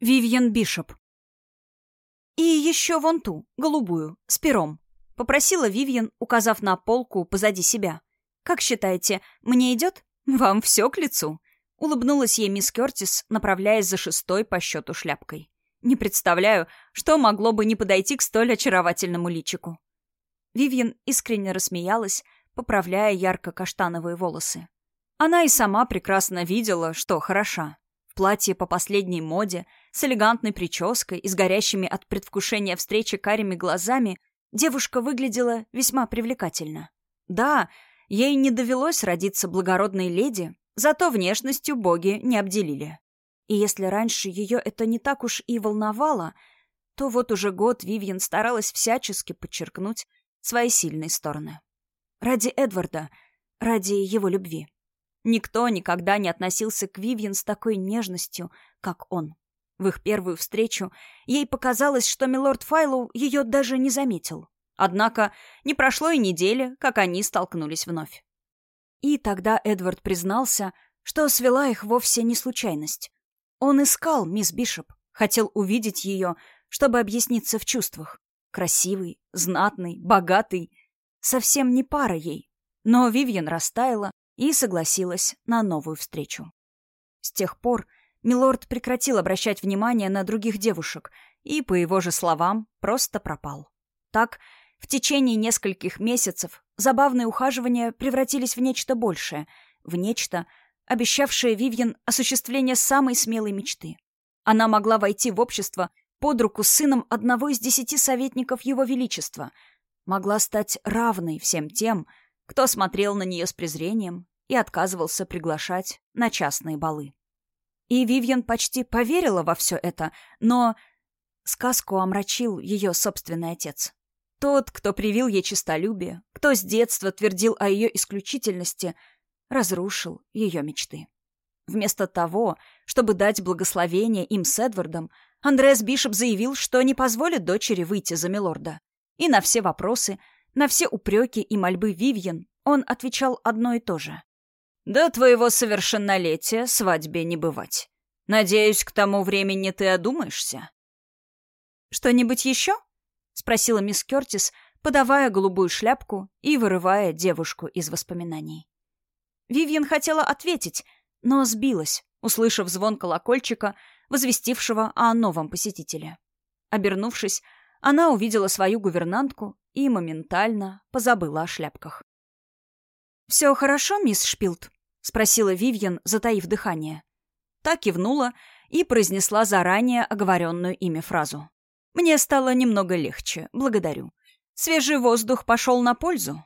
Вивьен Бишоп. «И еще вон ту, голубую, с пером», — попросила Вивьен, указав на полку позади себя. «Как считаете, мне идет? Вам все к лицу», — улыбнулась ей мисс Кертис, направляясь за шестой по счету шляпкой. «Не представляю, что могло бы не подойти к столь очаровательному личику». Вивьен искренне рассмеялась, поправляя ярко-каштановые волосы. Она и сама прекрасно видела, что хороша. В платье по последней моде, с элегантной прической и с горящими от предвкушения встречи карими глазами, девушка выглядела весьма привлекательно. Да, ей не довелось родиться благородной леди, зато внешностью боги не обделили. И если раньше ее это не так уж и волновало, то вот уже год Вивьен старалась всячески подчеркнуть свои сильные стороны. Ради Эдварда, ради его любви. Никто никогда не относился к Вивьен с такой нежностью, как он. В их первую встречу ей показалось, что милорд Файлоу ее даже не заметил. Однако не прошло и недели, как они столкнулись вновь. И тогда Эдвард признался, что свела их вовсе не случайность. Он искал мисс Бишоп, хотел увидеть ее, чтобы объясниться в чувствах. Красивый, знатный, богатый. Совсем не пара ей. Но Вивьен растаяла, и согласилась на новую встречу. С тех пор Милорд прекратил обращать внимание на других девушек и, по его же словам, просто пропал. Так, в течение нескольких месяцев забавные ухаживания превратились в нечто большее, в нечто, обещавшее Вивьен осуществление самой смелой мечты. Она могла войти в общество под руку с сыном одного из десяти советников Его Величества, могла стать равной всем тем, кто смотрел на нее с презрением и отказывался приглашать на частные балы. И Вивьен почти поверила во все это, но сказку омрачил ее собственный отец. Тот, кто привил ей честолюбие, кто с детства твердил о ее исключительности, разрушил ее мечты. Вместо того, чтобы дать благословение им с Эдвардом, Андреас Бишоп заявил, что не позволит дочери выйти за Милорда. И на все вопросы, на все упреки и мольбы Вивьен он отвечал одно и то же. «До твоего совершеннолетия свадьбе не бывать. Надеюсь, к тому времени ты одумаешься». «Что-нибудь еще?» — спросила мисс Кертис, подавая голубую шляпку и вырывая девушку из воспоминаний. Вивьен хотела ответить, но сбилась, услышав звон колокольчика, возвестившего о новом посетителе. Обернувшись, она увидела свою гувернантку и моментально позабыла о шляпках. «Все хорошо, мисс Шпилт?» — спросила Вивьен, затаив дыхание. Та кивнула и произнесла заранее оговоренную ими фразу. «Мне стало немного легче, благодарю. Свежий воздух пошел на пользу».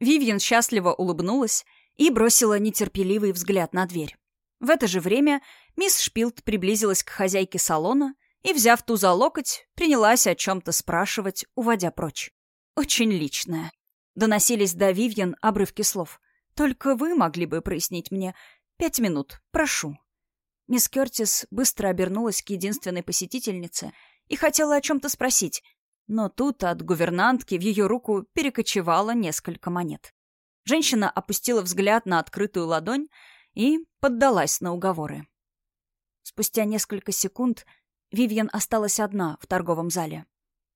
Вивьен счастливо улыбнулась и бросила нетерпеливый взгляд на дверь. В это же время мисс Шпилт приблизилась к хозяйке салона и, взяв ту за локоть, принялась о чем-то спрашивать, уводя прочь. Очень личное. Доносились до Вивьен обрывки слов. «Только вы могли бы прояснить мне. Пять минут, прошу». Мисс Кертис быстро обернулась к единственной посетительнице и хотела о чем-то спросить, но тут от гувернантки в ее руку перекочевало несколько монет. Женщина опустила взгляд на открытую ладонь и поддалась на уговоры. Спустя несколько секунд Вивьен осталась одна в торговом зале.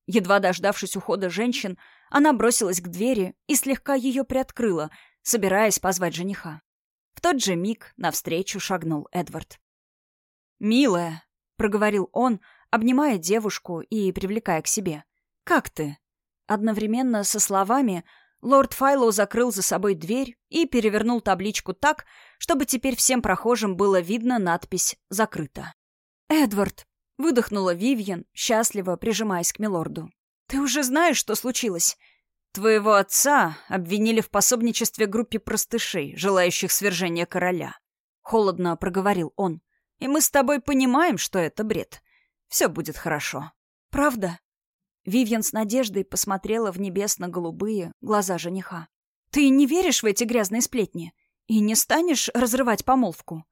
Едва дождавшись ухода женщин, она бросилась к двери и слегка ее приоткрыла, собираясь позвать жениха. В тот же миг навстречу шагнул Эдвард. «Милая», — проговорил он, обнимая девушку и привлекая к себе. «Как ты?» Одновременно со словами лорд Файлоу закрыл за собой дверь и перевернул табличку так, чтобы теперь всем прохожим было видно надпись «Закрыто». «Эдвард», — выдохнула Вивьен, счастливо прижимаясь к милорду. «Ты уже знаешь, что случилось?» «Твоего отца обвинили в пособничестве группе простышей, желающих свержения короля», — холодно проговорил он. «И мы с тобой понимаем, что это бред. Все будет хорошо». «Правда?» Вивьен с надеждой посмотрела в небесно-голубые глаза жениха. «Ты не веришь в эти грязные сплетни? И не станешь разрывать помолвку?»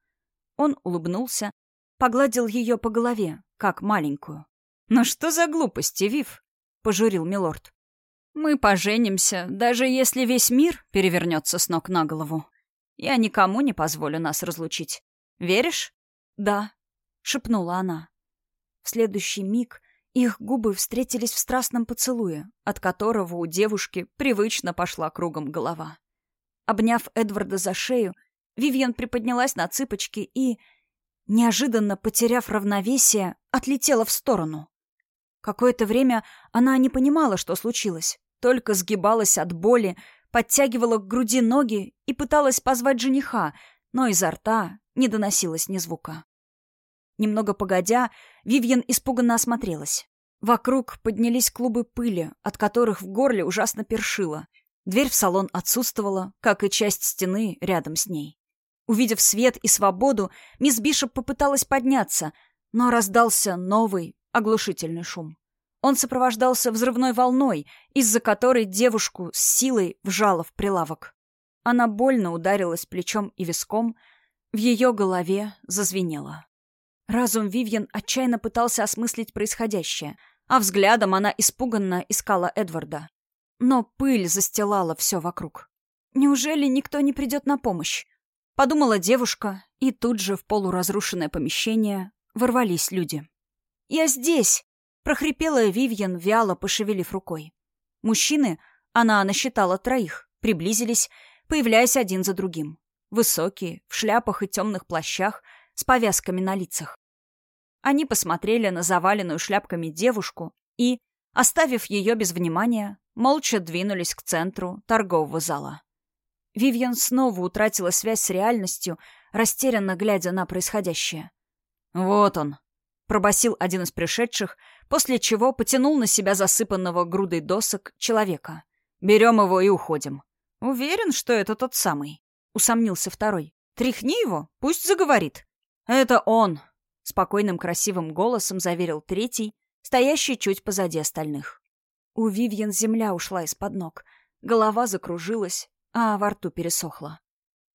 Он улыбнулся, погладил ее по голове, как маленькую. «Ну что за глупости, Вив?» Пожурил милорд. «Мы поженимся, даже если весь мир перевернется с ног на голову. Я никому не позволю нас разлучить. Веришь?» «Да», — шепнула она. В следующий миг их губы встретились в страстном поцелуе, от которого у девушки привычно пошла кругом голова. Обняв Эдварда за шею, Вивьен приподнялась на цыпочки и, неожиданно потеряв равновесие, отлетела в сторону. Какое-то время она не понимала, что случилось, только сгибалась от боли, подтягивала к груди ноги и пыталась позвать жениха, но изо рта не доносилось ни звука. Немного погодя, Вивьен испуганно осмотрелась. Вокруг поднялись клубы пыли, от которых в горле ужасно першило. Дверь в салон отсутствовала, как и часть стены рядом с ней. Увидев свет и свободу, мисс Бишоп попыталась подняться, но раздался новый, оглушительный шум. Он сопровождался взрывной волной, из-за которой девушку с силой вжало в прилавок. Она больно ударилась плечом и виском, в ее голове зазвенело. Разум Вивьен отчаянно пытался осмыслить происходящее, а взглядом она испуганно искала Эдварда. Но пыль застилала все вокруг. Неужели никто не придет на помощь? Подумала девушка, и тут же в полуразрушенное помещение ворвались люди. «Я здесь!» — прохрипела Вивьен, вяло пошевелив рукой. Мужчины, она насчитала троих, приблизились, появляясь один за другим. Высокие, в шляпах и темных плащах — с повязками на лицах. Они посмотрели на заваленную шляпками девушку и, оставив ее без внимания, молча двинулись к центру торгового зала. Вивьен снова утратила связь с реальностью, растерянно глядя на происходящее. «Вот он», — пробасил один из пришедших, после чего потянул на себя засыпанного грудой досок человека. «Берем его и уходим». «Уверен, что это тот самый?» — усомнился второй. «Тряхни его, пусть заговорит». «Это он!» — спокойным красивым голосом заверил третий, стоящий чуть позади остальных. У Вивьен земля ушла из-под ног, голова закружилась, а во рту пересохла.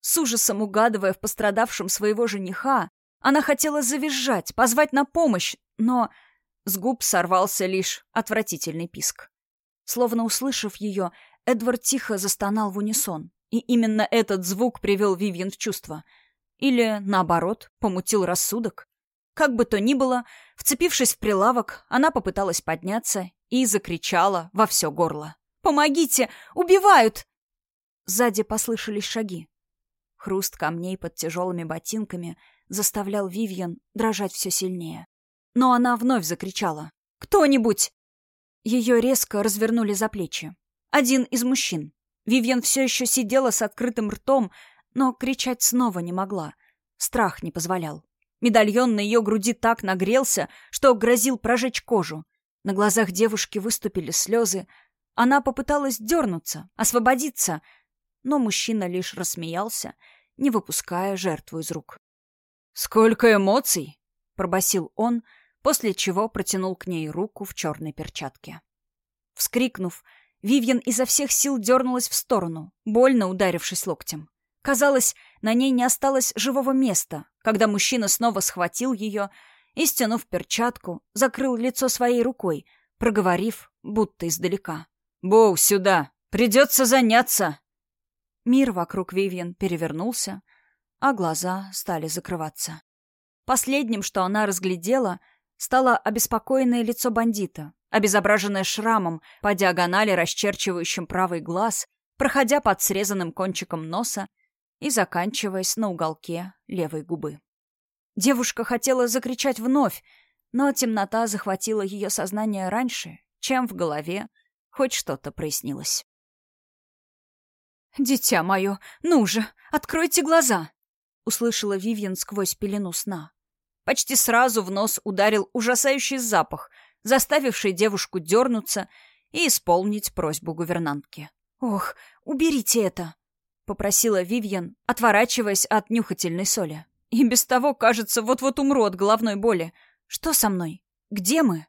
С ужасом угадывая в пострадавшем своего жениха, она хотела завизжать, позвать на помощь, но с губ сорвался лишь отвратительный писк. Словно услышав ее, Эдвард тихо застонал в унисон, и именно этот звук привел Вивьен в чувство — или, наоборот, помутил рассудок. Как бы то ни было, вцепившись в прилавок, она попыталась подняться и закричала во все горло. «Помогите! Убивают!» Сзади послышались шаги. Хруст камней под тяжелыми ботинками заставлял Вивьен дрожать все сильнее. Но она вновь закричала. «Кто-нибудь!» Ее резко развернули за плечи. Один из мужчин. Вивьен все еще сидела с открытым ртом, но кричать снова не могла. Страх не позволял. Медальон на ее груди так нагрелся, что грозил прожечь кожу. На глазах девушки выступили слезы. Она попыталась дернуться, освободиться, но мужчина лишь рассмеялся, не выпуская жертву из рук. «Сколько эмоций!» — пробасил он, после чего протянул к ней руку в черной перчатке. Вскрикнув, Вивьен изо всех сил дернулась в сторону, больно ударившись локтем. Казалось, на ней не осталось живого места, когда мужчина снова схватил ее и, стянув перчатку, закрыл лицо своей рукой, проговорив, будто издалека. «Боу, сюда! Придется заняться!» Мир вокруг Вивьен перевернулся, а глаза стали закрываться. Последним, что она разглядела, стало обеспокоенное лицо бандита, обезображенное шрамом по диагонали, расчерчивающим правый глаз, проходя под срезанным кончиком носа и заканчиваясь на уголке левой губы. Девушка хотела закричать вновь, но темнота захватила ее сознание раньше, чем в голове хоть что-то прояснилось. «Дитя мое, ну же, откройте глаза!» — услышала Вивьен сквозь пелену сна. Почти сразу в нос ударил ужасающий запах, заставивший девушку дернуться и исполнить просьбу гувернантки. «Ох, уберите это!» попросила Вивьен, отворачиваясь от нюхательной соли. И без того, кажется, вот-вот умру от головной боли. Что со мной? Где мы?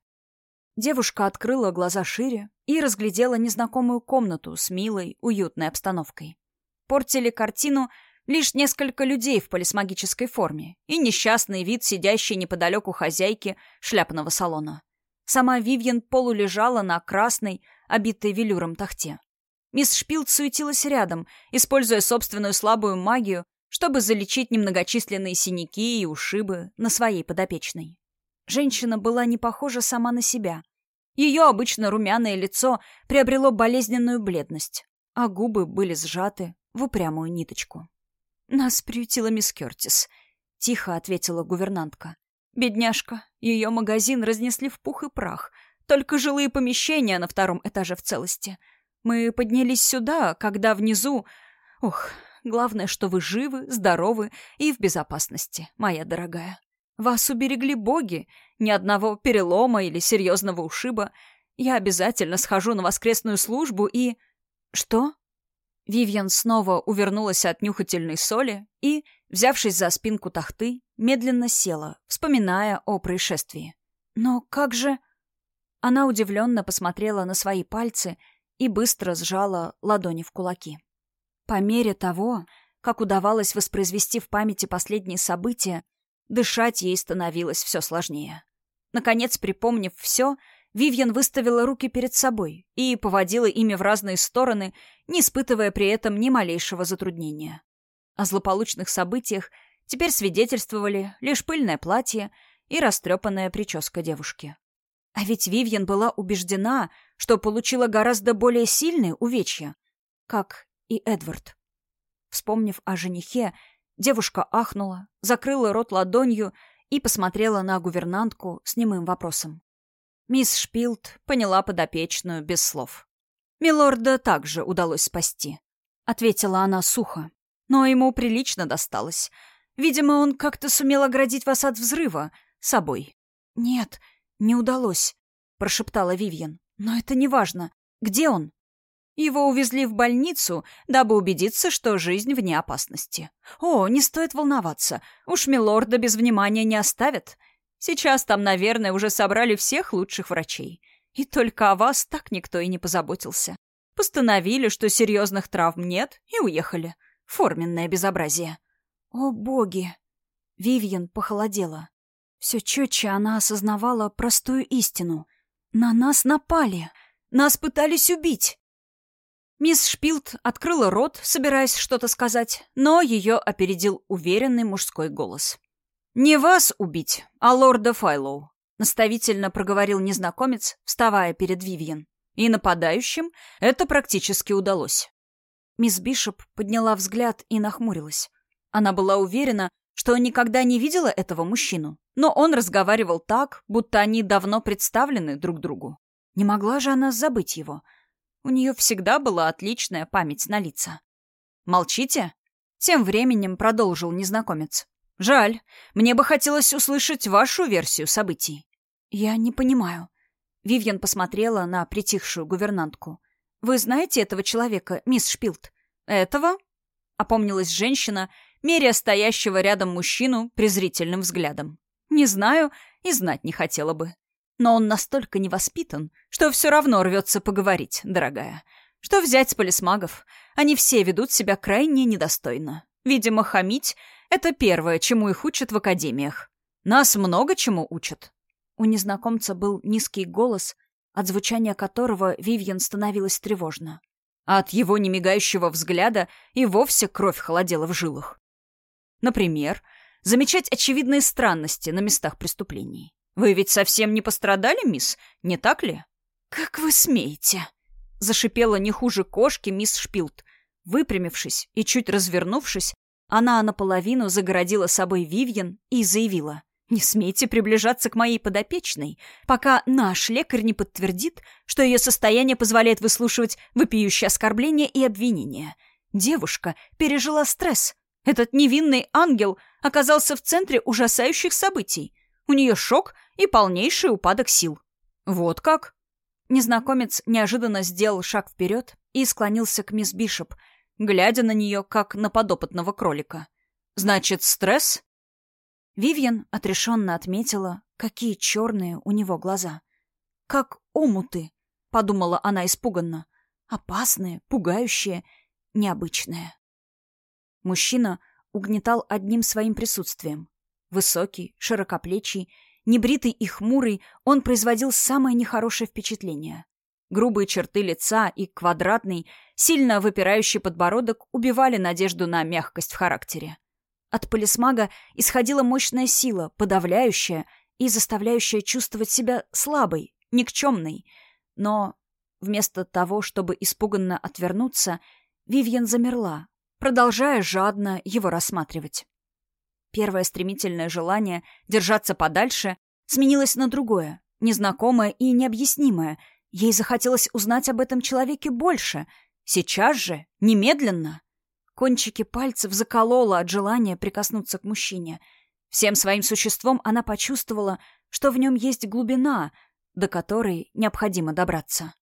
Девушка открыла глаза шире и разглядела незнакомую комнату с милой, уютной обстановкой. Портили картину лишь несколько людей в полисмагической форме и несчастный вид сидящей неподалеку хозяйки шляпного салона. Сама Вивьен полулежала на красной, обитой велюром тахте. Мисс Шпилд суетилась рядом, используя собственную слабую магию, чтобы залечить немногочисленные синяки и ушибы на своей подопечной. Женщина была не похожа сама на себя. Ее обычно румяное лицо приобрело болезненную бледность, а губы были сжаты в упрямую ниточку. «Нас приютила мисс Кертис», — тихо ответила гувернантка. «Бедняжка, ее магазин разнесли в пух и прах, только жилые помещения на втором этаже в целости. Мы поднялись сюда, когда внизу... Ух, главное, что вы живы, здоровы и в безопасности, моя дорогая. Вас уберегли боги, ни одного перелома или серьезного ушиба. Я обязательно схожу на воскресную службу и... Что? Вивьен снова увернулась от нюхательной соли и, взявшись за спинку тахты, медленно села, вспоминая о происшествии. Но как же... Она удивленно посмотрела на свои пальцы и быстро сжала ладони в кулаки. По мере того, как удавалось воспроизвести в памяти последние события, дышать ей становилось все сложнее. Наконец, припомнив все, Вивьен выставила руки перед собой и поводила ими в разные стороны, не испытывая при этом ни малейшего затруднения. О злополучных событиях теперь свидетельствовали лишь пыльное платье и растрепанная прическа девушки. А ведь Вивьен была убеждена, что получила гораздо более сильные увечья, как и Эдвард. Вспомнив о женихе, девушка ахнула, закрыла рот ладонью и посмотрела на гувернантку с немым вопросом. Мисс Шпилд поняла подопечную без слов. «Милорда также удалось спасти», — ответила она сухо. «Но ему прилично досталось. Видимо, он как-то сумел оградить вас от взрыва собой». «Нет, не удалось», — прошептала Вивьен. «Но это не важно. Где он?» Его увезли в больницу, дабы убедиться, что жизнь вне опасности. О, не стоит волноваться. Уж милорда без внимания не оставят. Сейчас там, наверное, уже собрали всех лучших врачей. И только о вас так никто и не позаботился. Постановили, что серьезных травм нет, и уехали. Форменное безобразие. О, боги! Вивьен похолодела. Все четче она осознавала простую истину. На нас напали. Нас пытались убить. Мисс Шпилт открыла рот, собираясь что-то сказать, но ее опередил уверенный мужской голос. «Не вас убить, а лорда Файлоу», — наставительно проговорил незнакомец, вставая перед Вивьен. И нападающим это практически удалось. Мисс Бишоп подняла взгляд и нахмурилась. Она была уверена, что никогда не видела этого мужчину, но он разговаривал так, будто они давно представлены друг другу. Не могла же она забыть его. У нее всегда была отличная память на лица. «Молчите?» Тем временем продолжил незнакомец. Жаль. Мне бы хотелось услышать вашу версию событий. Я не понимаю. Вивьен посмотрела на притихшую гувернантку. Вы знаете этого человека, мисс Шпилт? Этого? Опомнилась женщина, меря стоящего рядом мужчину презрительным взглядом. Не знаю и знать не хотела бы. Но он настолько невоспитан, что все равно рвется поговорить, дорогая. Что взять с полисмагов? Они все ведут себя крайне недостойно. Видимо, хамить это первое, чему их учат в академиях. Нас много чему учат. У незнакомца был низкий голос, от звучания которого Вивьен становилась тревожно. А от его немигающего взгляда и вовсе кровь холодела в жилах. Например, замечать очевидные странности на местах преступлений. Вы ведь совсем не пострадали, мисс, не так ли? «Как вы смеете?» — зашипела не хуже кошки мисс Шпилт. Выпрямившись и чуть развернувшись, она наполовину загородила собой Вивьен и заявила. «Не смейте приближаться к моей подопечной, пока наш лекарь не подтвердит, что ее состояние позволяет выслушивать вопиющие оскорбления и обвинения. Девушка пережила стресс. Этот невинный ангел оказался в центре ужасающих событий. У нее шок и полнейший упадок сил. Вот как?» Незнакомец неожиданно сделал шаг вперед и склонился к мисс Бишоп, глядя на нее, как на подопытного кролика. «Значит, стресс?» Вивьен отрешенно отметила, какие черные у него глаза. «Как омуты», — подумала она испуганно. «Опасные, пугающие, необычные». Мужчина угнетал одним своим присутствием. Высокий, широкоплечий, небритый и хмурый, он производил самое нехорошее впечатление. Грубые черты лица и квадратный, сильно выпирающий подбородок убивали надежду на мягкость в характере. От полисмага исходила мощная сила, подавляющая и заставляющая чувствовать себя слабой, никчемной. Но вместо того, чтобы испуганно отвернуться, Вивьен замерла, продолжая жадно его рассматривать. Первое стремительное желание держаться подальше сменилось на другое, незнакомое и необъяснимое. Ей захотелось узнать об этом человеке больше. Сейчас же, немедленно. Кончики пальцев заколола от желания прикоснуться к мужчине. Всем своим существом она почувствовала, что в нем есть глубина, до которой необходимо добраться.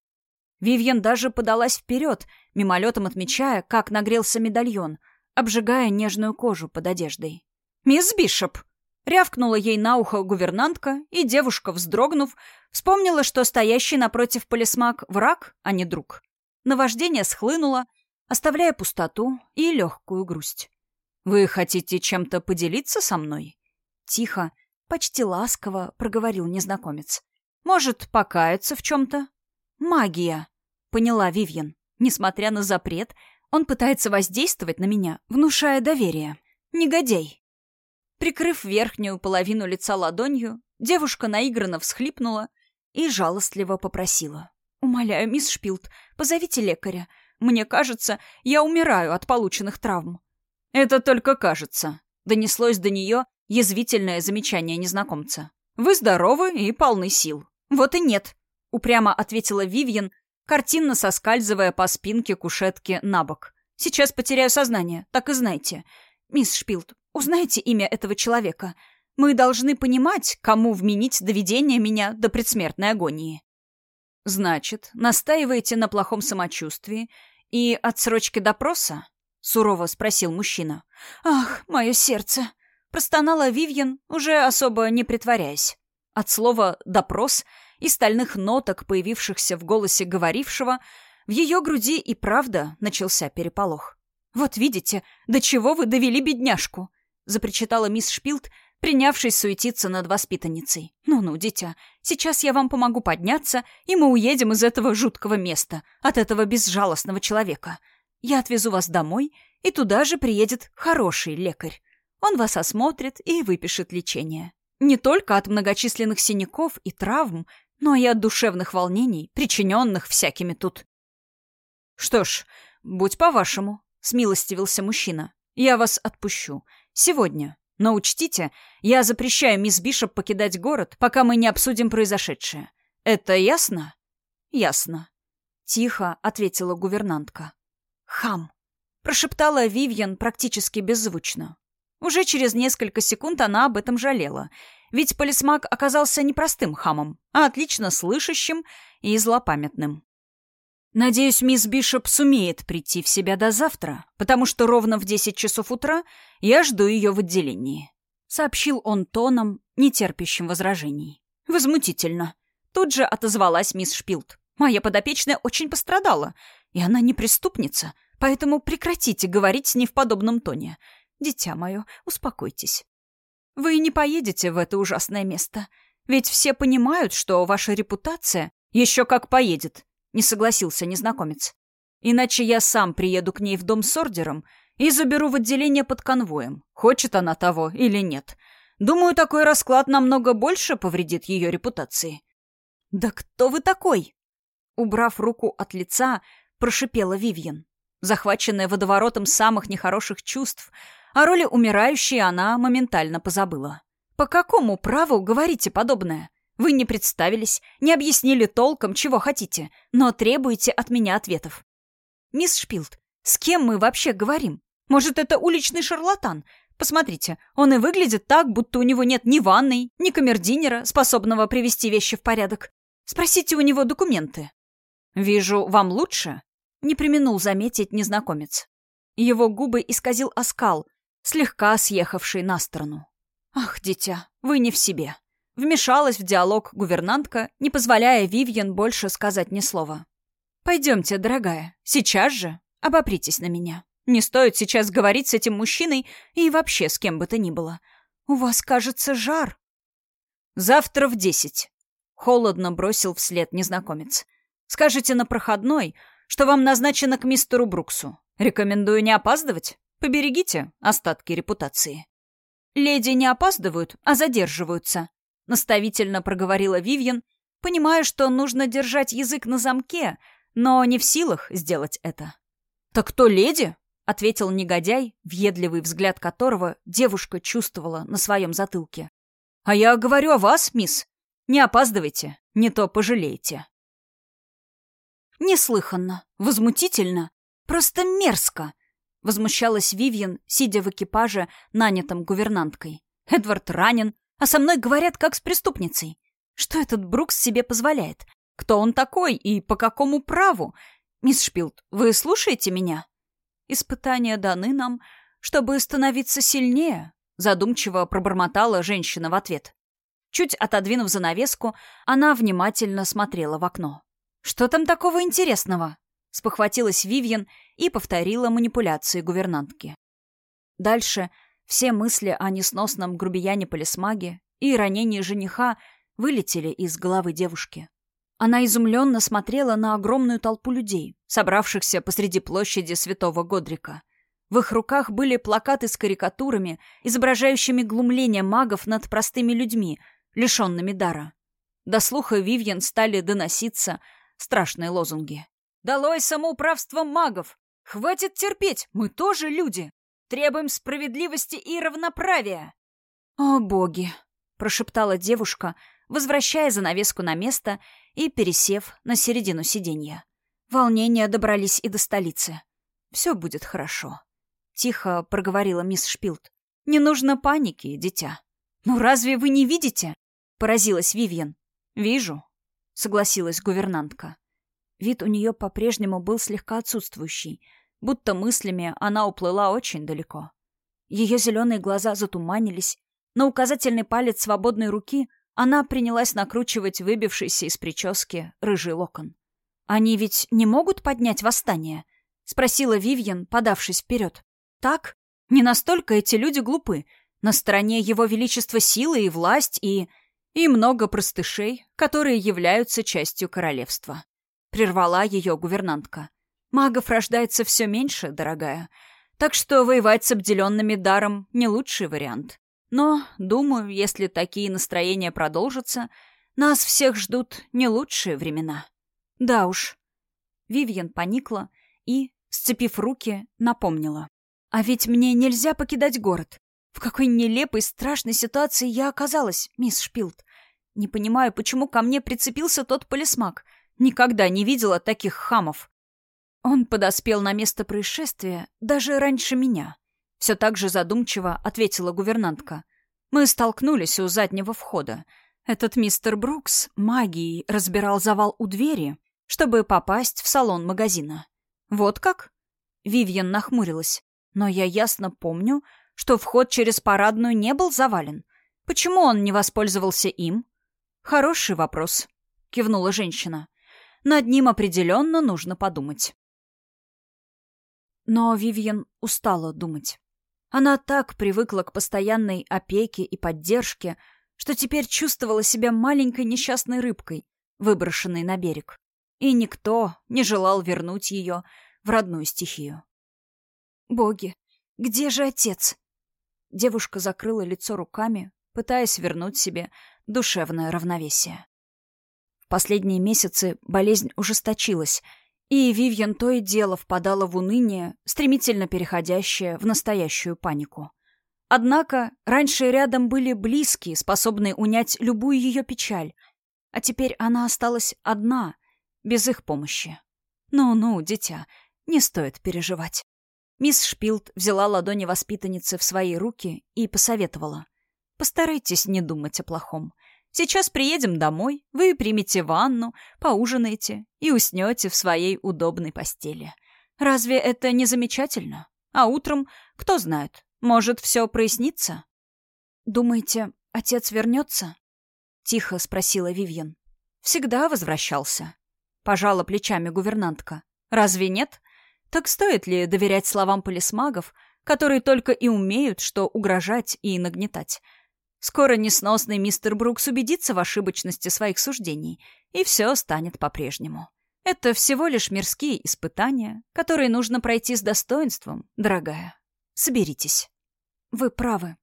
Вивьен даже подалась вперед, мимолетом отмечая, как нагрелся медальон, обжигая нежную кожу под одеждой. «Мисс Бишоп!» — рявкнула ей на ухо гувернантка, и девушка, вздрогнув, вспомнила, что стоящий напротив полисмак — враг, а не друг. Наваждение схлынуло, оставляя пустоту и легкую грусть. «Вы хотите чем-то поделиться со мной?» Тихо, почти ласково проговорил незнакомец. «Может, покаяться в чем-то?» «Магия», — поняла Вивьен. Несмотря на запрет, он пытается воздействовать на меня, внушая доверие. Негодей. Прикрыв верхнюю половину лица ладонью, девушка наигранно всхлипнула и жалостливо попросила. «Умоляю, мисс Шпилт, позовите лекаря. Мне кажется, я умираю от полученных травм». «Это только кажется», — донеслось до нее язвительное замечание незнакомца. «Вы здоровы и полны сил». «Вот и нет», — упрямо ответила Вивьен, картинно соскальзывая по спинке кушетки на бок. «Сейчас потеряю сознание, так и знайте. Мисс Шпилт, узнайте имя этого человека. Мы должны понимать, кому вменить доведение меня до предсмертной агонии». «Значит, настаиваете на плохом самочувствии и отсрочке допроса?» — сурово спросил мужчина. «Ах, мое сердце!» — простонала Вивьен, уже особо не притворяясь. От слова «допрос» и стальных ноток, появившихся в голосе говорившего, в ее груди и правда начался переполох. «Вот видите, до чего вы довели бедняжку!» — запричитала мисс Шпилт, принявшись суетиться над воспитанницей. «Ну-ну, дитя, сейчас я вам помогу подняться, и мы уедем из этого жуткого места, от этого безжалостного человека. Я отвезу вас домой, и туда же приедет хороший лекарь. Он вас осмотрит и выпишет лечение. Не только от многочисленных синяков и травм, но и от душевных волнений, причиненных всякими тут. «Что ж, будь по-вашему», — смилостивился мужчина. «Я вас отпущу. Сегодня. Но учтите, я запрещаю мисс Бишоп покидать город, пока мы не обсудим произошедшее. Это ясно?» «Ясно», — тихо ответила гувернантка. «Хам», — прошептала Вивьен практически беззвучно. Уже через несколько секунд она об этом жалела, ведь полисмак оказался не простым хамом, а отлично слышащим и злопамятным. Надеюсь, мисс Бишоп сумеет прийти в себя до завтра, потому что ровно в десять часов утра я жду ее в отделении. Сообщил он тоном, нетерпящим возражений. Возмутительно. Тут же отозвалась мисс Шпилт. Моя подопечная очень пострадала, и она не преступница, поэтому прекратите говорить не в подобном тоне. Дитя мое, успокойтесь. Вы не поедете в это ужасное место, ведь все понимают, что ваша репутация еще как поедет, не согласился незнакомец. Иначе я сам приеду к ней в дом с ордером и заберу в отделение под конвоем, хочет она того или нет. Думаю, такой расклад намного больше повредит ее репутации. «Да кто вы такой?» Убрав руку от лица, прошипела Вивьен. Захваченная водоворотом самых нехороших чувств, о роли умирающей она моментально позабыла. «По какому праву говорите подобное? Вы не представились, не объяснили толком, чего хотите, но требуете от меня ответов. Мисс Шпилд, с кем мы вообще говорим? Может, это уличный шарлатан? Посмотрите, он и выглядит так, будто у него нет ни ванной, ни камердинера, способного привести вещи в порядок. Спросите у него документы. «Вижу, вам лучше?» — не применул заметить незнакомец. Его губы исказил оскал, слегка съехавший на сторону. «Ах, дитя, вы не в себе!» Вмешалась в диалог гувернантка, не позволяя Вивьен больше сказать ни слова. «Пойдемте, дорогая, сейчас же обопритесь на меня. Не стоит сейчас говорить с этим мужчиной и вообще с кем бы то ни было. У вас, кажется, жар». «Завтра в десять», — холодно бросил вслед незнакомец. «Скажите на проходной, что вам назначено к мистеру Бруксу. Рекомендую не опаздывать. Поберегите остатки репутации. Леди не опаздывают, а задерживаются, наставительно проговорила Вивьен, понимая, что нужно держать язык на замке, но не в силах сделать это. «Так кто леди?» — ответил негодяй, въедливый взгляд которого девушка чувствовала на своем затылке. «А я говорю о вас, мисс. Не опаздывайте, не то пожалеете». Неслыханно, возмутительно, просто мерзко, возмущалась Вивьен, сидя в экипаже, нанятом гувернанткой. Эдвард ранен, а со мной говорят, как с преступницей. Что этот Брукс себе позволяет? Кто он такой и по какому праву? Мисс Шпилд, вы слушаете меня? Испытания даны нам, чтобы становиться сильнее, задумчиво пробормотала женщина в ответ. Чуть отодвинув занавеску, она внимательно смотрела в окно. «Что там такого интересного?» — спохватилась Вивьен и повторила манипуляции гувернантки. Дальше все мысли о несносном грубияне-полисмаге и ранении жениха вылетели из головы девушки. Она изумленно смотрела на огромную толпу людей, собравшихся посреди площади Святого Годрика. В их руках были плакаты с карикатурами, изображающими глумление магов над простыми людьми, лишенными дара. До слуха Вивьен стали доноситься страшные лозунги. «Долой самоуправство магов! Хватит терпеть, мы тоже люди! Требуем справедливости и равноправия!» «О, боги!» — прошептала девушка, возвращая занавеску на место и пересев на середину сиденья. Волнения добрались и до столицы. «Все будет хорошо», — тихо проговорила мисс Шпилд. «Не нужно паники, дитя». «Ну разве вы не видите?» — поразилась Вивьен. «Вижу», — согласилась гувернантка. Вид у нее по-прежнему был слегка отсутствующий — будто мыслями она уплыла очень далеко. Ее зеленые глаза затуманились, на указательный палец свободной руки она принялась накручивать выбившийся из прически рыжий локон. «Они ведь не могут поднять восстание?» — спросила Вивьен, подавшись вперед. «Так? Не настолько эти люди глупы. На стороне его величества силы и власть и... и много простышей, которые являются частью королевства». Прервала ее гувернантка. Магов рождается все меньше, дорогая. Так что воевать с обделенными даром — не лучший вариант. Но, думаю, если такие настроения продолжатся, нас всех ждут не лучшие времена. Да уж. Вивьен поникла и, сцепив руки, напомнила. А ведь мне нельзя покидать город. В какой нелепой, страшной ситуации я оказалась, мисс Шпилд. Не понимаю, почему ко мне прицепился тот полисмак. Никогда не видела таких хамов. Он подоспел на место происшествия даже раньше меня. Все так же задумчиво ответила гувернантка. Мы столкнулись у заднего входа. Этот мистер Брукс магией разбирал завал у двери, чтобы попасть в салон магазина. Вот как? Вивьен нахмурилась. Но я ясно помню, что вход через парадную не был завален. Почему он не воспользовался им? Хороший вопрос, кивнула женщина. Над ним определенно нужно подумать. Но Вивьен устала думать. Она так привыкла к постоянной опеке и поддержке, что теперь чувствовала себя маленькой несчастной рыбкой, выброшенной на берег. И никто не желал вернуть ее в родную стихию. «Боги, где же отец?» Девушка закрыла лицо руками, пытаясь вернуть себе душевное равновесие. В последние месяцы болезнь ужесточилась, и Вивьен то и дело впадала в уныние, стремительно переходящее в настоящую панику. Однако раньше рядом были близкие, способные унять любую ее печаль, а теперь она осталась одна, без их помощи. «Ну-ну, дитя, не стоит переживать». Мисс Шпилд взяла ладони воспитанницы в свои руки и посоветовала. «Постарайтесь не думать о плохом. Сейчас приедем домой, вы примете ванну, поужинаете и уснете в своей удобной постели. Разве это не замечательно? А утром, кто знает, может, все прояснится? «Думаете, отец вернется?» — тихо спросила Вивьен. «Всегда возвращался». Пожала плечами гувернантка. «Разве нет? Так стоит ли доверять словам полисмагов, которые только и умеют, что угрожать и нагнетать?» Скоро несносный мистер Брукс убедится в ошибочности своих суждений, и все станет по-прежнему. Это всего лишь мирские испытания, которые нужно пройти с достоинством, дорогая. Соберитесь. Вы правы.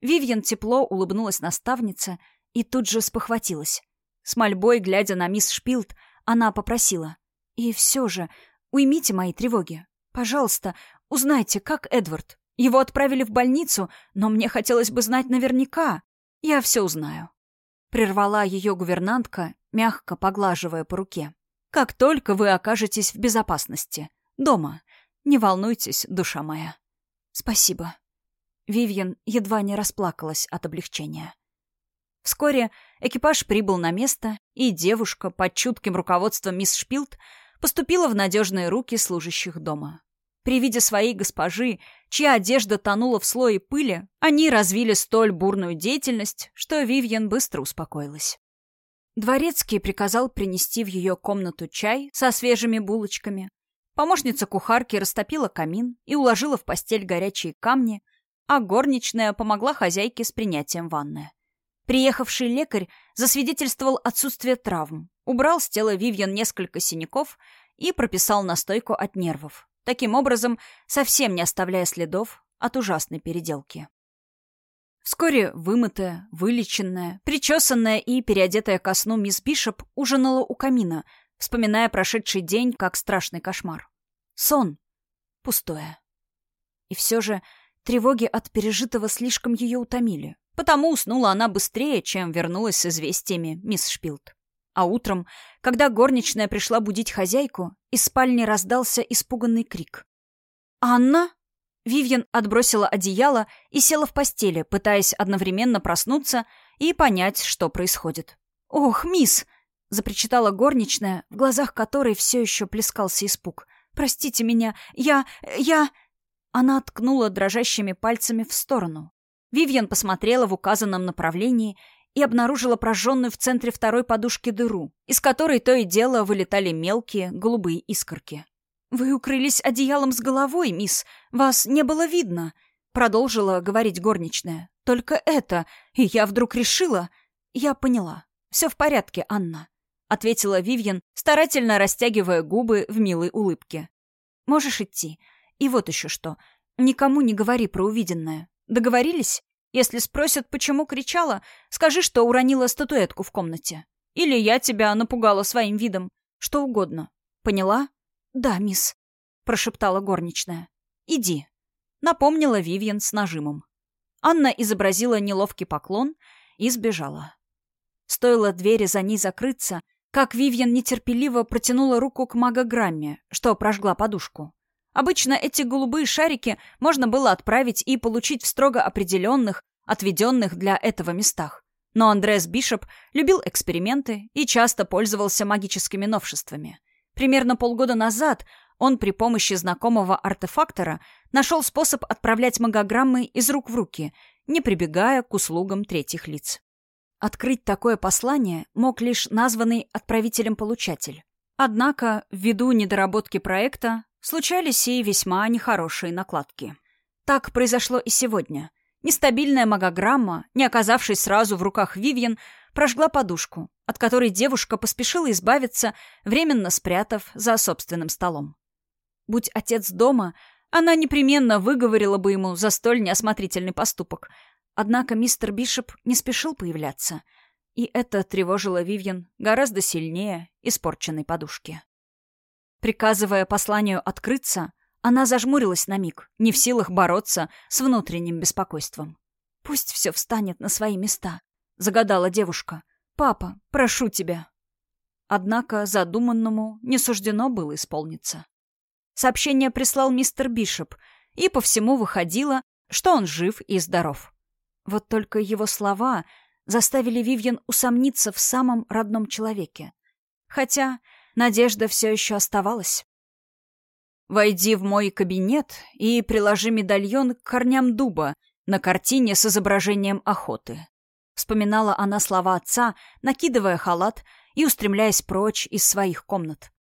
Вивьен тепло улыбнулась наставнице И тут же спохватилась. С мольбой, глядя на мисс Шпилд, она попросила. «И все же, уймите мои тревоги. Пожалуйста, узнайте, как Эдвард. Его отправили в больницу, но мне хотелось бы знать наверняка. Я все узнаю». Прервала ее гувернантка, мягко поглаживая по руке. «Как только вы окажетесь в безопасности. Дома. Не волнуйтесь, душа моя». «Спасибо». Вивьен едва не расплакалась от облегчения. Вскоре экипаж прибыл на место, и девушка, под чутким руководством мисс Шпилд, поступила в надежные руки служащих дома. При виде своей госпожи, чья одежда тонула в слое пыли, они развили столь бурную деятельность, что Вивьен быстро успокоилась. Дворецкий приказал принести в ее комнату чай со свежими булочками. Помощница кухарки растопила камин и уложила в постель горячие камни, а горничная помогла хозяйке с принятием ванны. Приехавший лекарь засвидетельствовал отсутствие травм, убрал с тела Вивьен несколько синяков и прописал настойку от нервов, таким образом совсем не оставляя следов от ужасной переделки. Вскоре вымытая, вылеченная, причесанная и переодетая ко сну мисс Бишоп ужинала у камина, вспоминая прошедший день как страшный кошмар. Сон. Пустое. И все же тревоги от пережитого слишком ее утомили. Потому уснула она быстрее, чем вернулась с известиями мисс Шпилд. А утром, когда горничная пришла будить хозяйку, из спальни раздался испуганный крик. «Анна?» Вивьен отбросила одеяло и села в постели, пытаясь одновременно проснуться и понять, что происходит. «Ох, мисс!» — запричитала горничная, в глазах которой все еще плескался испуг. «Простите меня, я... я...» Она ткнула дрожащими пальцами в сторону. Вивьен посмотрела в указанном направлении и обнаружила прожженную в центре второй подушки дыру, из которой то и дело вылетали мелкие голубые искорки. «Вы укрылись одеялом с головой, мисс. Вас не было видно», — продолжила говорить горничная. «Только это. И я вдруг решила...» «Я поняла. Все в порядке, Анна», — ответила Вивьен, старательно растягивая губы в милой улыбке. «Можешь идти. И вот еще что. Никому не говори про увиденное. Договорились? Если спросят, почему кричала, скажи, что уронила статуэтку в комнате. Или я тебя напугала своим видом. Что угодно. Поняла? Да, мисс, прошептала горничная. Иди. Напомнила Вивьен с нажимом. Анна изобразила неловкий поклон и сбежала. Стоило двери за ней закрыться, как Вивьен нетерпеливо протянула руку к магограмме, что прожгла подушку. Обычно эти голубые шарики можно было отправить и получить в строго определенных, отведенных для этого местах. Но Андрес Бишоп любил эксперименты и часто пользовался магическими новшествами. Примерно полгода назад он при помощи знакомого артефактора нашел способ отправлять магограммы из рук в руки, не прибегая к услугам третьих лиц. Открыть такое послание мог лишь названный отправителем получатель. Однако, ввиду недоработки проекта, Случались и весьма нехорошие накладки. Так произошло и сегодня. Нестабильная магограмма, не оказавшись сразу в руках Вивьен, прожгла подушку, от которой девушка поспешила избавиться, временно спрятав за собственным столом. Будь отец дома, она непременно выговорила бы ему за столь неосмотрительный поступок. Однако мистер Бишоп не спешил появляться, и это тревожило Вивьен гораздо сильнее испорченной подушки. Приказывая посланию открыться, она зажмурилась на миг, не в силах бороться с внутренним беспокойством. «Пусть все встанет на свои места», — загадала девушка. «Папа, прошу тебя». Однако задуманному не суждено было исполниться. Сообщение прислал мистер Бишоп, и по всему выходило, что он жив и здоров. Вот только его слова заставили Вивьен усомниться в самом родном человеке. Хотя Надежда все еще оставалась. «Войди в мой кабинет и приложи медальон к корням дуба на картине с изображением охоты». Вспоминала она слова отца, накидывая халат и устремляясь прочь из своих комнат.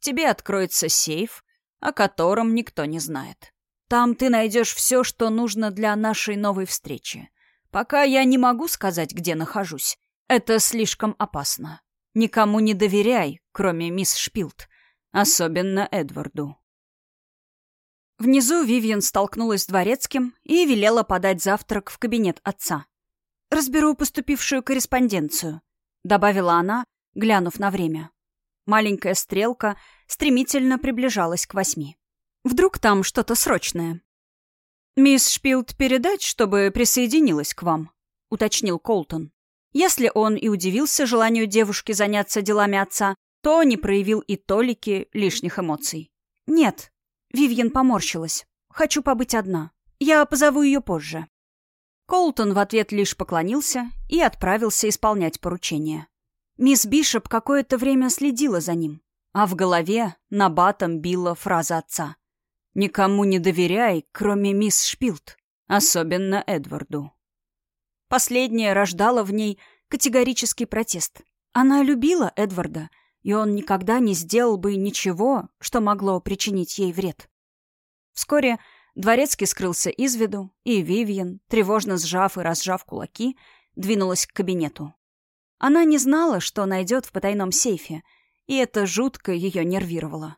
«Тебе откроется сейф, о котором никто не знает. Там ты найдешь все, что нужно для нашей новой встречи. Пока я не могу сказать, где нахожусь. Это слишком опасно. Никому не доверяй, кроме мисс Шпилд. Особенно Эдварду. Внизу Вивьен столкнулась с дворецким и велела подать завтрак в кабинет отца. разберу поступившую корреспонденцию», — добавила она, глянув на время. Маленькая стрелка стремительно приближалась к восьми. «Вдруг там что-то срочное?» «Мисс Шпилд передать, чтобы присоединилась к вам», — уточнил Колтон. Если он и удивился желанию девушки заняться делами отца, то не проявил и толики лишних эмоций. «Нет», — Вивьен поморщилась. «Хочу побыть одна. Я позову ее позже». Колтон в ответ лишь поклонился и отправился исполнять поручение. Мисс Бишоп какое-то время следила за ним, а в голове набатом била фраза отца. «Никому не доверяй, кроме мисс Шпилт, особенно Эдварду». Последняя рождала в ней категорический протест. Она любила Эдварда, и он никогда не сделал бы ничего, что могло причинить ей вред. Вскоре дворецкий скрылся из виду, и Вивьен, тревожно сжав и разжав кулаки, двинулась к кабинету. Она не знала, что найдет в потайном сейфе, и это жутко ее нервировало.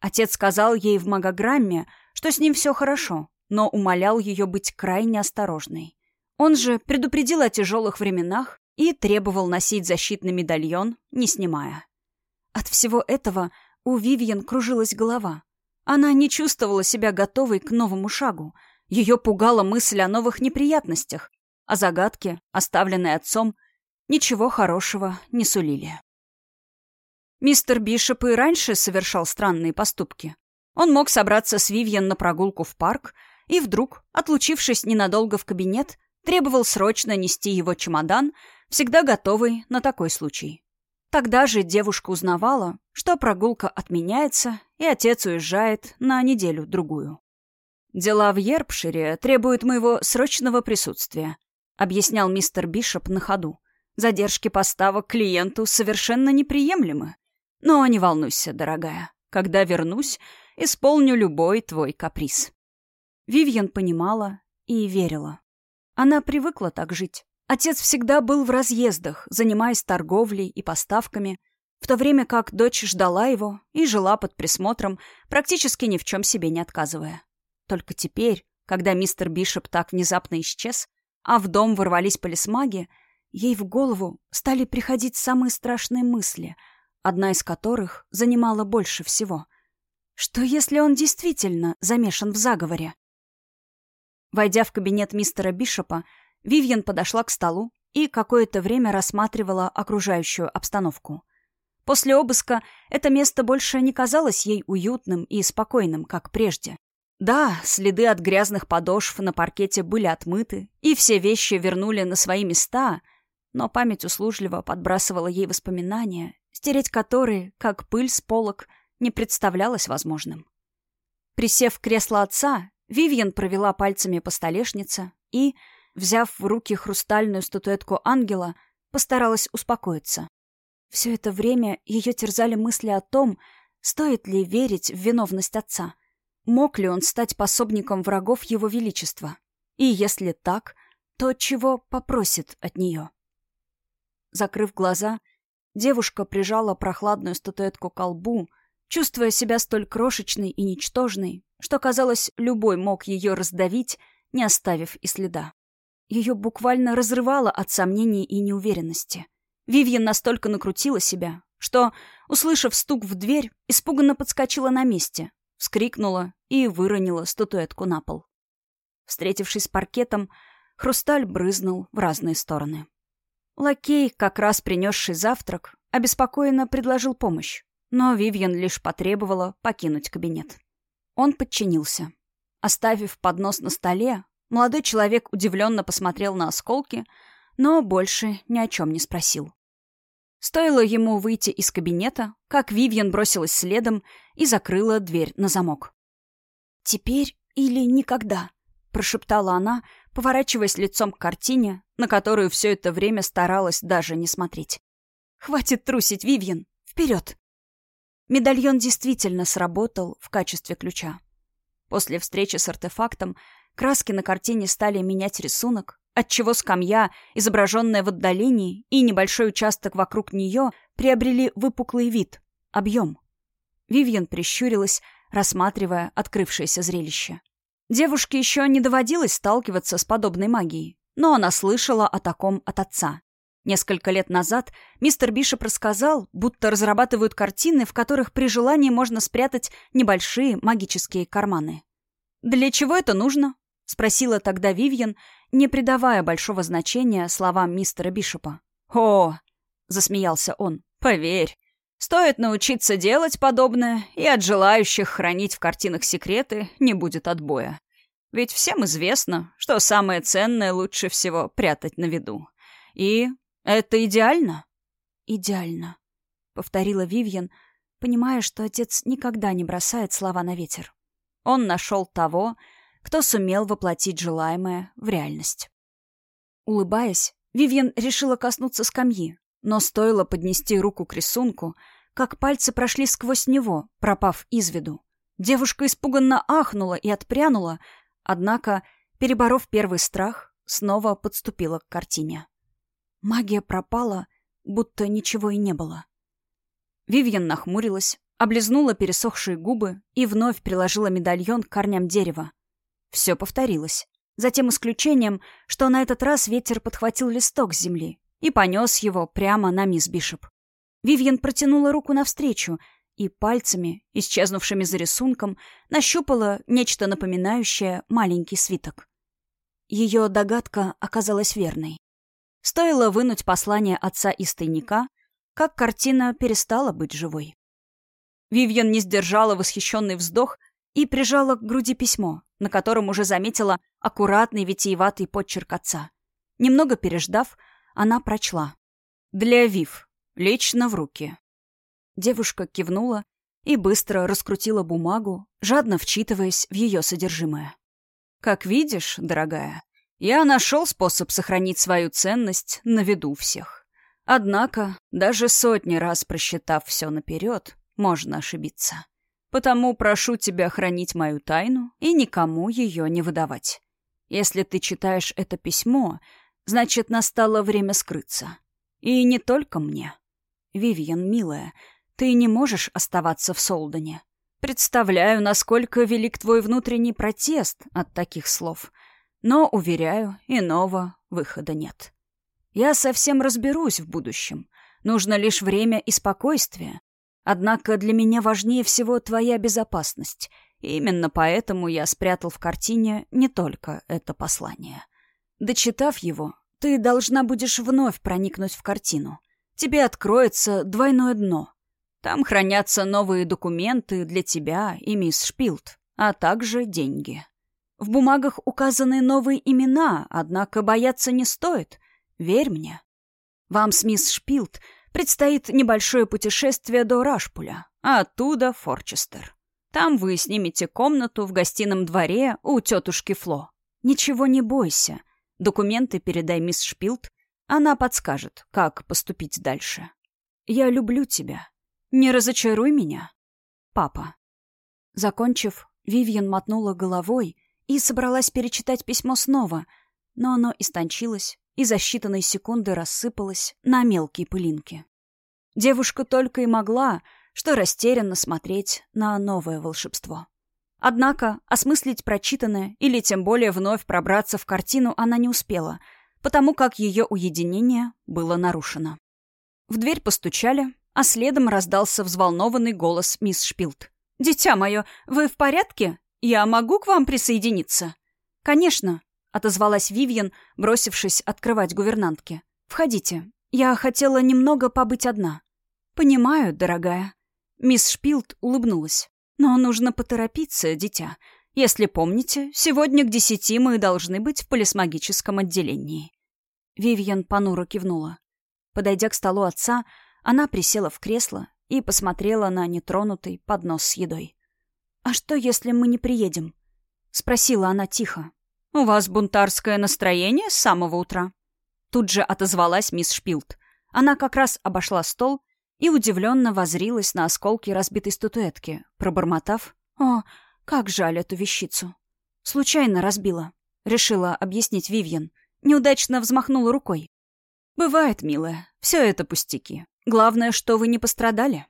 Отец сказал ей в магограмме, что с ним все хорошо, но умолял ее быть крайне осторожной. Он же предупредил о тяжелых временах и требовал носить защитный медальон, не снимая. От всего этого у Вивьен кружилась голова. Она не чувствовала себя готовой к новому шагу. Ее пугала мысль о новых неприятностях, а загадки, оставленные отцом, ничего хорошего не сулили. Мистер Бишоп и раньше совершал странные поступки. Он мог собраться с Вивьен на прогулку в парк и вдруг, отлучившись ненадолго в кабинет, требовал срочно нести его чемодан, всегда готовый на такой случай. Тогда же девушка узнавала, что прогулка отменяется, и отец уезжает на неделю-другую. «Дела в Ерпшире требуют моего срочного присутствия», объяснял мистер Бишоп на ходу. «Задержки поставок клиенту совершенно неприемлемы. Но не волнуйся, дорогая. Когда вернусь, исполню любой твой каприз». Вивьен понимала и верила. Она привыкла так жить. Отец всегда был в разъездах, занимаясь торговлей и поставками, в то время как дочь ждала его и жила под присмотром, практически ни в чем себе не отказывая. Только теперь, когда мистер Бишоп так внезапно исчез, а в дом ворвались полисмаги, ей в голову стали приходить самые страшные мысли, одна из которых занимала больше всего. Что если он действительно замешан в заговоре? Войдя в кабинет мистера Бишопа, Вивьен подошла к столу и какое-то время рассматривала окружающую обстановку. После обыска это место больше не казалось ей уютным и спокойным, как прежде. Да, следы от грязных подошв на паркете были отмыты, и все вещи вернули на свои места, но память услужливо подбрасывала ей воспоминания, стереть которые, как пыль с полок, не представлялось возможным. Присев в кресло отца, Вивьен провела пальцами по столешнице и, взяв в руки хрустальную статуэтку ангела, постаралась успокоиться. Все это время ее терзали мысли о том, стоит ли верить в виновность отца. Мог ли он стать пособником врагов его величества? И если так, то чего попросит от нее? Закрыв глаза, девушка прижала прохладную статуэтку к колбу, чувствуя себя столь крошечной и ничтожной, что, казалось, любой мог ее раздавить, не оставив и следа. Ее буквально разрывало от сомнений и неуверенности. Вивьен настолько накрутила себя, что, услышав стук в дверь, испуганно подскочила на месте, вскрикнула и выронила статуэтку на пол. Встретившись с паркетом, хрусталь брызнул в разные стороны. Лакей, как раз принесший завтрак, обеспокоенно предложил помощь но Вивьен лишь потребовала покинуть кабинет. Он подчинился. Оставив поднос на столе, молодой человек удивленно посмотрел на осколки, но больше ни о чем не спросил. Стоило ему выйти из кабинета, как Вивьен бросилась следом и закрыла дверь на замок. «Теперь или никогда?» — прошептала она, поворачиваясь лицом к картине, на которую все это время старалась даже не смотреть. «Хватит трусить, Вивьен! Вперед!» Медальон действительно сработал в качестве ключа. После встречи с артефактом краски на картине стали менять рисунок, отчего скамья, изображенная в отдалении, и небольшой участок вокруг нее приобрели выпуклый вид, объем. Вивьен прищурилась, рассматривая открывшееся зрелище. Девушке еще не доводилось сталкиваться с подобной магией, но она слышала о таком от отца. Несколько лет назад мистер Бишоп рассказал, будто разрабатывают картины, в которых при желании можно спрятать небольшие магические карманы. «Для чего это нужно?» — спросила тогда Вивьен, не придавая большого значения словам мистера Бишопа. «О!» — засмеялся он. «Поверь, стоит научиться делать подобное, и от желающих хранить в картинах секреты не будет отбоя. Ведь всем известно, что самое ценное лучше всего прятать на виду. И это идеально?» «Идеально», — повторила Вивьен, понимая, что отец никогда не бросает слова на ветер. Он нашел того, кто сумел воплотить желаемое в реальность. Улыбаясь, Вивьен решила коснуться скамьи, но стоило поднести руку к рисунку, как пальцы прошли сквозь него, пропав из виду. Девушка испуганно ахнула и отпрянула, однако, переборов первый страх, снова подступила к картине. Магия пропала, будто ничего и не было. Вивьен нахмурилась, облизнула пересохшие губы и вновь приложила медальон к корням дерева. Все повторилось. За тем исключением, что на этот раз ветер подхватил листок с земли и понес его прямо на мисс Бишоп. Вивьен протянула руку навстречу и пальцами, исчезнувшими за рисунком, нащупала нечто напоминающее маленький свиток. Ее догадка оказалась верной. Стоило вынуть послание отца из тайника, как картина перестала быть живой. Вивьен не сдержала восхищенный вздох и прижала к груди письмо, на котором уже заметила аккуратный витиеватый подчерк отца. Немного переждав, она прочла. «Для Вив. Лично в руки». Девушка кивнула и быстро раскрутила бумагу, жадно вчитываясь в ее содержимое. «Как видишь, дорогая, я нашел способ сохранить свою ценность на виду всех. Однако, даже сотни раз просчитав все наперед, можно ошибиться. Потому прошу тебя хранить мою тайну и никому ее не выдавать. Если ты читаешь это письмо, значит, настало время скрыться. И не только мне. Вивьен, милая, ты не можешь оставаться в Солдане. Представляю, насколько велик твой внутренний протест от таких слов — но, уверяю, иного выхода нет. Я совсем разберусь в будущем. Нужно лишь время и спокойствие. Однако для меня важнее всего твоя безопасность. И именно поэтому я спрятал в картине не только это послание. Дочитав его, ты должна будешь вновь проникнуть в картину. Тебе откроется двойное дно. Там хранятся новые документы для тебя и мисс Шпилт, а также деньги. В бумагах указаны новые имена, однако бояться не стоит. Верь мне. Вам с мисс Шпилт предстоит небольшое путешествие до Рашпуля, а оттуда Форчестер. Там вы снимете комнату в гостином дворе у тетушки Фло. Ничего не бойся. Документы передай мисс Шпилт. Она подскажет, как поступить дальше. Я люблю тебя. Не разочаруй меня. Папа. Закончив, Вивьен мотнула головой и собралась перечитать письмо снова, но оно истончилось и за считанные секунды рассыпалось на мелкие пылинки. Девушка только и могла, что растерянно смотреть на новое волшебство. Однако осмыслить прочитанное или тем более вновь пробраться в картину она не успела, потому как ее уединение было нарушено. В дверь постучали, а следом раздался взволнованный голос мисс Шпилт. «Дитя мое, вы в порядке? «Я могу к вам присоединиться?» «Конечно», — отозвалась Вивьен, бросившись открывать гувернантке. «Входите. Я хотела немного побыть одна». «Понимаю, дорогая». Мисс Шпилт улыбнулась. «Но нужно поторопиться, дитя. Если помните, сегодня к десяти мы должны быть в полисмагическом отделении». Вивьен понуро кивнула. Подойдя к столу отца, она присела в кресло и посмотрела на нетронутый поднос с едой. «А что, если мы не приедем?» — спросила она тихо. «У вас бунтарское настроение с самого утра?» Тут же отозвалась мисс Шпилт. Она как раз обошла стол и удивленно возрилась на осколки разбитой статуэтки, пробормотав «О, как жаль эту вещицу!» «Случайно разбила», — решила объяснить Вивьен. Неудачно взмахнула рукой. «Бывает, милая, все это пустяки. Главное, что вы не пострадали».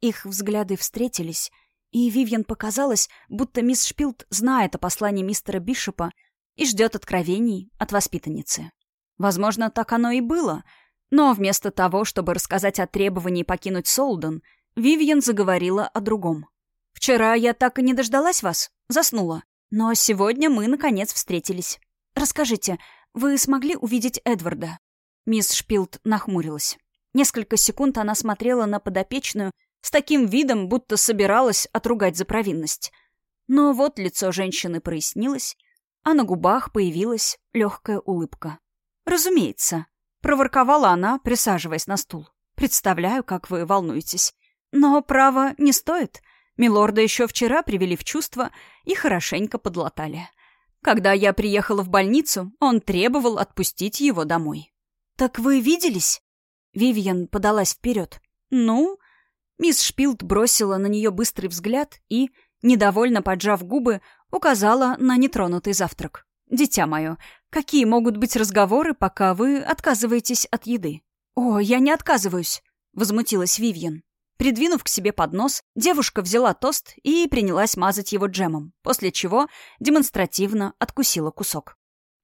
Их взгляды встретились, и Вивьен показалось, будто мисс Шпилт знает о послании мистера Бишопа и ждет откровений от воспитанницы. Возможно, так оно и было, но вместо того, чтобы рассказать о требовании покинуть Солден, Вивьен заговорила о другом. «Вчера я так и не дождалась вас, заснула. Но сегодня мы, наконец, встретились. Расскажите, вы смогли увидеть Эдварда?» Мисс Шпилд нахмурилась. Несколько секунд она смотрела на подопечную с таким видом, будто собиралась отругать за провинность. Но вот лицо женщины прояснилось, а на губах появилась легкая улыбка. «Разумеется», — проворковала она, присаживаясь на стул. «Представляю, как вы волнуетесь. Но, право, не стоит. Милорда еще вчера привели в чувство и хорошенько подлатали. Когда я приехала в больницу, он требовал отпустить его домой. «Так вы виделись?» Вивьен подалась вперед. «Ну?» Мисс Шпилд бросила на нее быстрый взгляд и, недовольно поджав губы, указала на нетронутый завтрак. «Дитя мое, какие могут быть разговоры, пока вы отказываетесь от еды?» «О, я не отказываюсь», — возмутилась Вивьен. Придвинув к себе поднос, девушка взяла тост и принялась мазать его джемом, после чего демонстративно откусила кусок.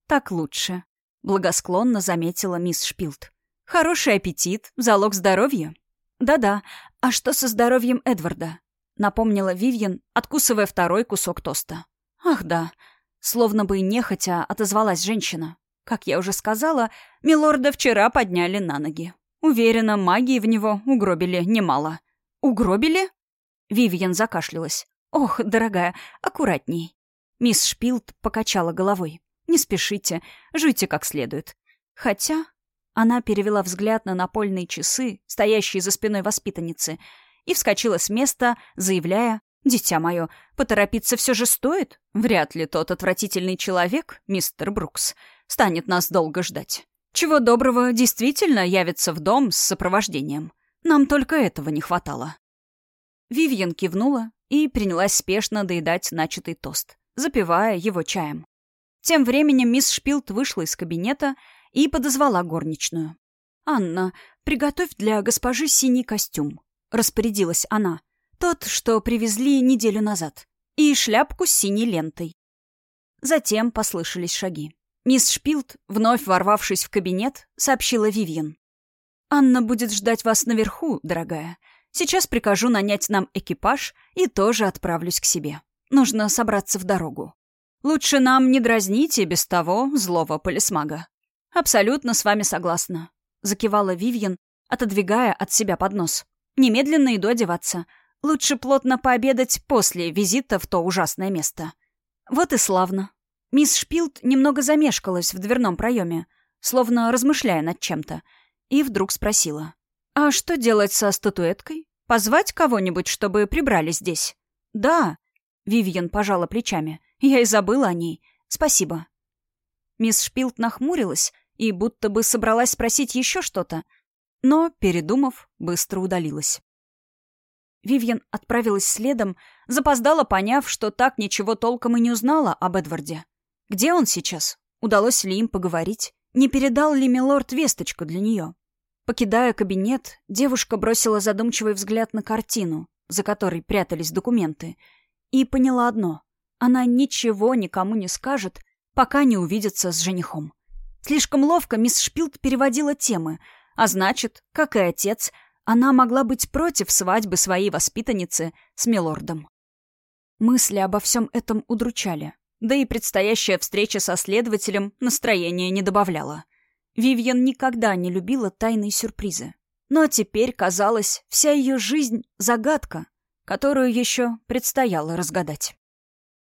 «Так лучше», — благосклонно заметила мисс Шпилд. «Хороший аппетит, залог здоровья». «Да-да, а что со здоровьем Эдварда?» — напомнила Вивьен, откусывая второй кусок тоста. «Ах да», — словно бы нехотя отозвалась женщина. «Как я уже сказала, милорда вчера подняли на ноги. Уверена, магии в него угробили немало. Угробили? Вивиан закашлялась. Ох, дорогая, аккуратней. Мисс Шпилд покачала головой. Не спешите, жуйте как следует. Хотя... Она перевела взгляд на напольные часы, стоящие за спиной воспитанницы, и вскочила с места, заявляя, «Дитя мое, поторопиться все же стоит? Вряд ли тот отвратительный человек, мистер Брукс, станет нас долго ждать». Чего доброго, действительно явится в дом с сопровождением. Нам только этого не хватало. Вивьен кивнула и принялась спешно доедать начатый тост, запивая его чаем. Тем временем мисс Шпилт вышла из кабинета и подозвала горничную. «Анна, приготовь для госпожи синий костюм», — распорядилась она. «Тот, что привезли неделю назад. И шляпку с синей лентой». Затем послышались шаги. Мисс Шпилд, вновь ворвавшись в кабинет, сообщила Вивьен. «Анна будет ждать вас наверху, дорогая. Сейчас прикажу нанять нам экипаж и тоже отправлюсь к себе. Нужно собраться в дорогу. Лучше нам не дразнить и без того злого полисмага». «Абсолютно с вами согласна», — закивала Вивьен, отодвигая от себя поднос. «Немедленно иду одеваться. Лучше плотно пообедать после визита в то ужасное место». «Вот и славно», Мисс Шпилд немного замешкалась в дверном проеме, словно размышляя над чем-то, и вдруг спросила. «А что делать со статуэткой? Позвать кого-нибудь, чтобы прибрали здесь?» «Да», — Вивьен пожала плечами. «Я и забыла о ней. Спасибо». Мисс Шпилд нахмурилась и будто бы собралась спросить еще что-то, но, передумав, быстро удалилась. Вивьен отправилась следом, запоздала, поняв, что так ничего толком и не узнала об Эдварде. Где он сейчас? Удалось ли им поговорить? Не передал ли Милорд весточку для нее? Покидая кабинет, девушка бросила задумчивый взгляд на картину, за которой прятались документы, и поняла одно. Она ничего никому не скажет, пока не увидится с женихом. Слишком ловко мисс Шпилд переводила темы, а значит, как и отец, она могла быть против свадьбы своей воспитанницы с Милордом. Мысли обо всем этом удручали. Да и предстоящая встреча со следователем настроения не добавляла. Вивьен никогда не любила тайные сюрпризы. Но теперь, казалось, вся ее жизнь — загадка, которую еще предстояло разгадать.